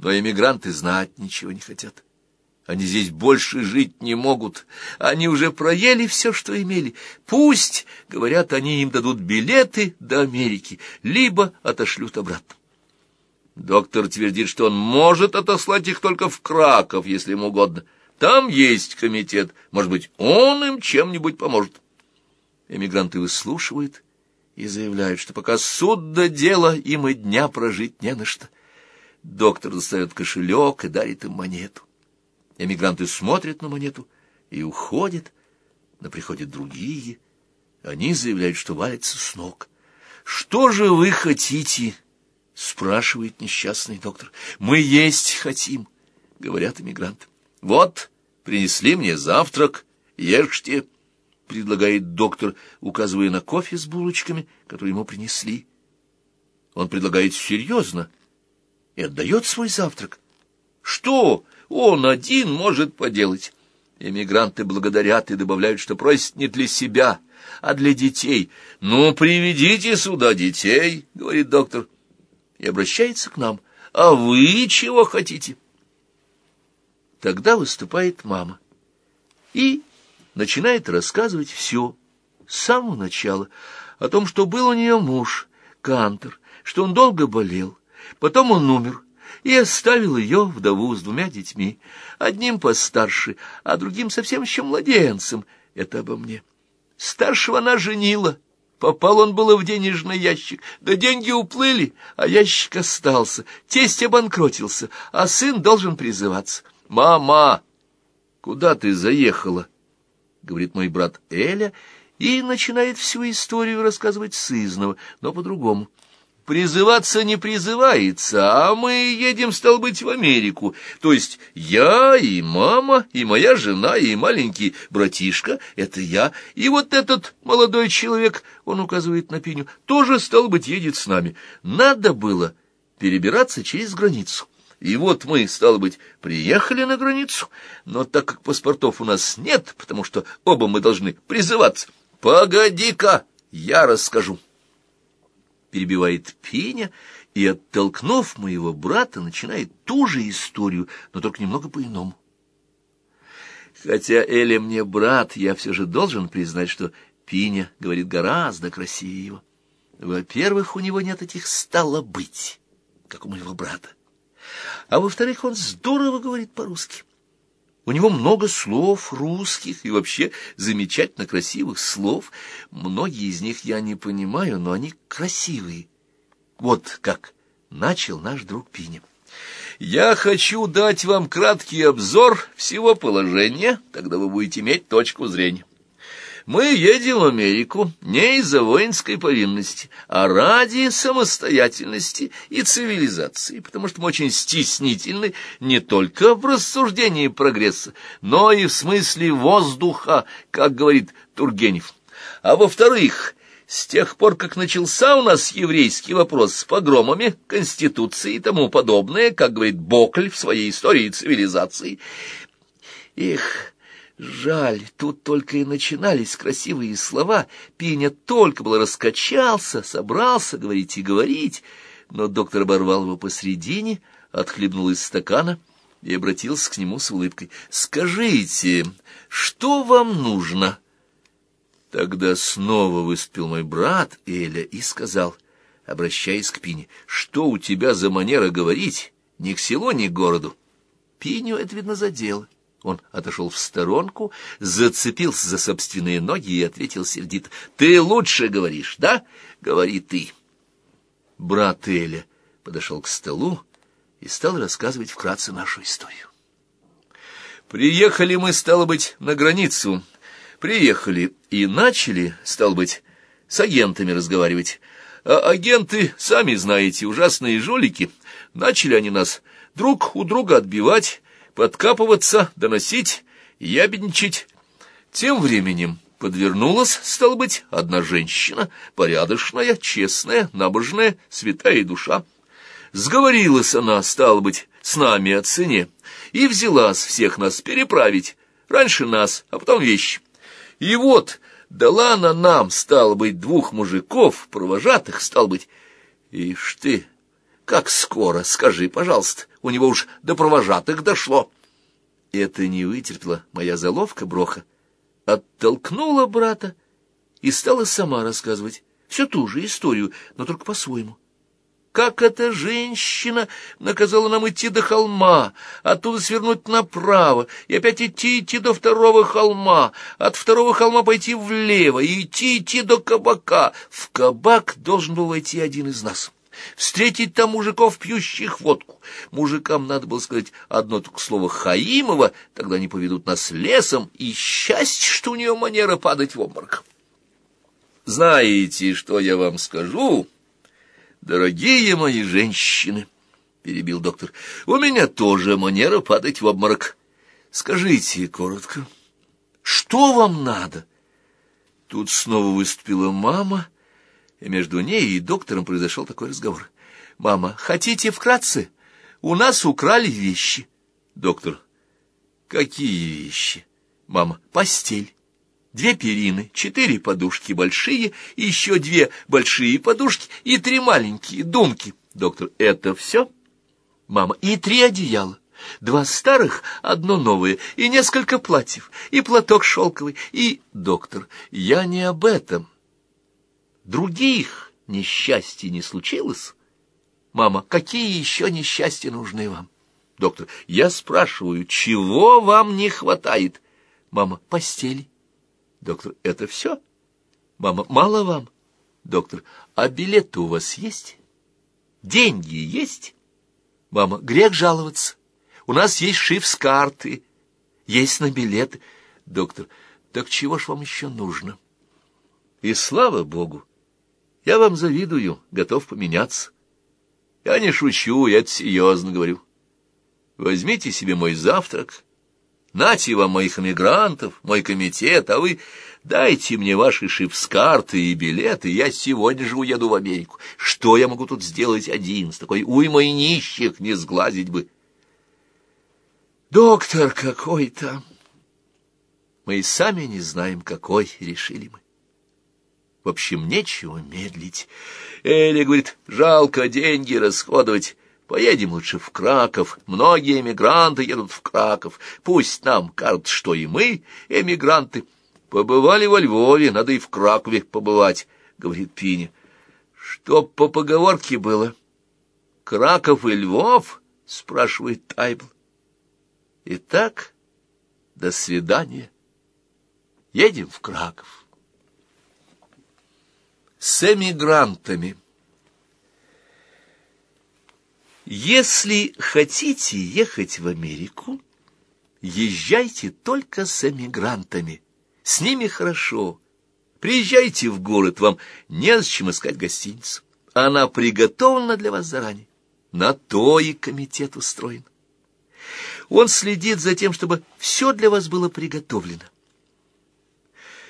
Но эмигранты знать ничего не хотят. Они здесь больше жить не могут. Они уже проели все, что имели. Пусть, говорят, они им дадут билеты до Америки, либо отошлют обратно. Доктор твердит, что он может отослать их только в Краков, если ему угодно. Там есть комитет. Может быть, он им чем-нибудь поможет. Эмигранты выслушивают и заявляют, что пока суд до дела, им и дня прожить не на что. Доктор достает кошелек и дарит им монету. Эмигранты смотрят на монету и уходят, но приходят другие. Они заявляют, что валятся с ног. «Что же вы хотите?» — спрашивает несчастный доктор. «Мы есть хотим», — говорят эмигранты. «Вот, принесли мне завтрак, ешьте», — предлагает доктор, указывая на кофе с булочками, которые ему принесли. Он предлагает серьезно и отдает свой завтрак. «Что?» он один может поделать. Эмигранты благодарят и добавляют, что просят не для себя, а для детей. «Ну, приведите сюда детей», — говорит доктор, и обращается к нам. «А вы чего хотите?» Тогда выступает мама и начинает рассказывать все, с самого начала, о том, что был у нее муж, Кантер, что он долго болел, потом он умер, и оставил ее, вдову, с двумя детьми, одним постарше, а другим совсем еще младенцем. Это обо мне. Старшего она женила. Попал он было в денежный ящик, да деньги уплыли, а ящик остался. Тесть обанкротился, а сын должен призываться. «Мама, куда ты заехала?» — говорит мой брат Эля, и начинает всю историю рассказывать сызнова, но по-другому. Призываться не призывается, а мы едем, стал быть, в Америку. То есть я и мама, и моя жена, и маленький братишка — это я. И вот этот молодой человек, он указывает на Пиню, тоже, стал быть, едет с нами. Надо было перебираться через границу. И вот мы, стало быть, приехали на границу, но так как паспортов у нас нет, потому что оба мы должны призываться, погоди-ка, я расскажу перебивает Пеня и, оттолкнув моего брата, начинает ту же историю, но только немного по-иному. Хотя Эля мне брат, я все же должен признать, что Пиня говорит гораздо красивее Во-первых, у него нет этих «стало быть», как у моего брата. А во-вторых, он здорово говорит по-русски. У него много слов русских и вообще замечательно красивых слов. Многие из них я не понимаю, но они красивые. Вот как начал наш друг Пиня. Я хочу дать вам краткий обзор всего положения, тогда вы будете иметь точку зрения. Мы едем в Америку не из-за воинской повинности, а ради самостоятельности и цивилизации, потому что мы очень стеснительны не только в рассуждении прогресса, но и в смысле воздуха, как говорит Тургенев. А во-вторых, с тех пор, как начался у нас еврейский вопрос с погромами, конституцией и тому подобное, как говорит Бокль в своей истории цивилизации, их Жаль, тут только и начинались красивые слова. Пиня только было раскачался, собрался говорить и говорить, но доктор оборвал его посредине, отхлебнул из стакана и обратился к нему с улыбкой. «Скажите, что вам нужно?» Тогда снова выступил мой брат Эля и сказал, обращаясь к Пине, «Что у тебя за манера говорить? Ни к селу, ни к городу». Пиню это, видно, задело. Он отошел в сторонку, зацепился за собственные ноги и ответил сердито. — Ты лучше говоришь, да? Говори ты. Брат Эля подошел к столу и стал рассказывать вкратце нашу историю. Приехали мы, стало быть, на границу. Приехали и начали, стало быть, с агентами разговаривать. А агенты, сами знаете, ужасные жулики. Начали они нас друг у друга отбивать, подкапываться, доносить, ябедничать. Тем временем подвернулась, стало быть, одна женщина, порядочная, честная, набожная, святая душа. Сговорилась она, стало быть, с нами о цене, и взялась всех нас переправить, раньше нас, а потом вещи. И вот дала она нам, стало быть, двух мужиков, провожатых, стало быть, ишь ты, Как скоро, скажи, пожалуйста, у него уж до провожатых дошло. Это не вытерпела моя заловка Броха, оттолкнула брата и стала сама рассказывать всю ту же историю, но только по-своему. Как эта женщина наказала нам идти до холма, оттуда свернуть направо, и опять идти, идти до второго холма, от второго холма пойти влево, и идти, идти до кабака. В кабак должен был войти один из нас. Встретить там мужиков, пьющих водку. Мужикам надо было сказать одно только слово «Хаимова», тогда они поведут нас лесом, и счастье, что у нее манера падать в обморок. Знаете, что я вам скажу, дорогие мои женщины? — перебил доктор. — У меня тоже манера падать в обморок. Скажите коротко, что вам надо? Тут снова выступила мама, и между ней и доктором произошел такой разговор. — Мама, хотите вкратце? У нас украли вещи. Доктор. — Какие вещи? Мама. — Постель две перины, четыре подушки большие, еще две большие подушки и три маленькие думки. Доктор, это все? Мама, и три одеяла. Два старых, одно новое, и несколько платьев, и платок шелковый, и... Доктор, я не об этом. Других несчастий не случилось? Мама, какие еще несчастья нужны вам? Доктор, я спрашиваю, чего вам не хватает? Мама, постели. Доктор, это все? Мама, мало вам? Доктор, а билеты у вас есть? Деньги есть? Мама, грех жаловаться. У нас есть шифс-карты, есть на билеты. Доктор, так чего ж вам еще нужно? И слава богу, я вам завидую, готов поменяться. Я не шучу, я это серьезно говорю. Возьмите себе мой завтрак, Нате вам моих эмигрантов, мой комитет, а вы дайте мне ваши шипскарты и билеты, я сегодня же уеду в Америку. Что я могу тут сделать один, с такой уймой нищих не сглазить бы? Доктор какой-то. Мы и сами не знаем, какой, решили мы. В общем, нечего медлить. Эля говорит, жалко деньги расходовать. Поедем лучше в Краков. Многие эмигранты едут в Краков. Пусть нам кажется, что и мы эмигранты. Побывали во Львове, надо и в Кракове побывать, — говорит Пиня. Чтоб по поговорке было. Краков и Львов? — спрашивает Тайбл. Итак, до свидания. Едем в Краков. С эмигрантами. Если хотите ехать в Америку, езжайте только с эмигрантами. С ними хорошо. Приезжайте в город, вам незачем искать гостиницу. Она приготовлена для вас заранее. На то и комитет устроен. Он следит за тем, чтобы все для вас было приготовлено.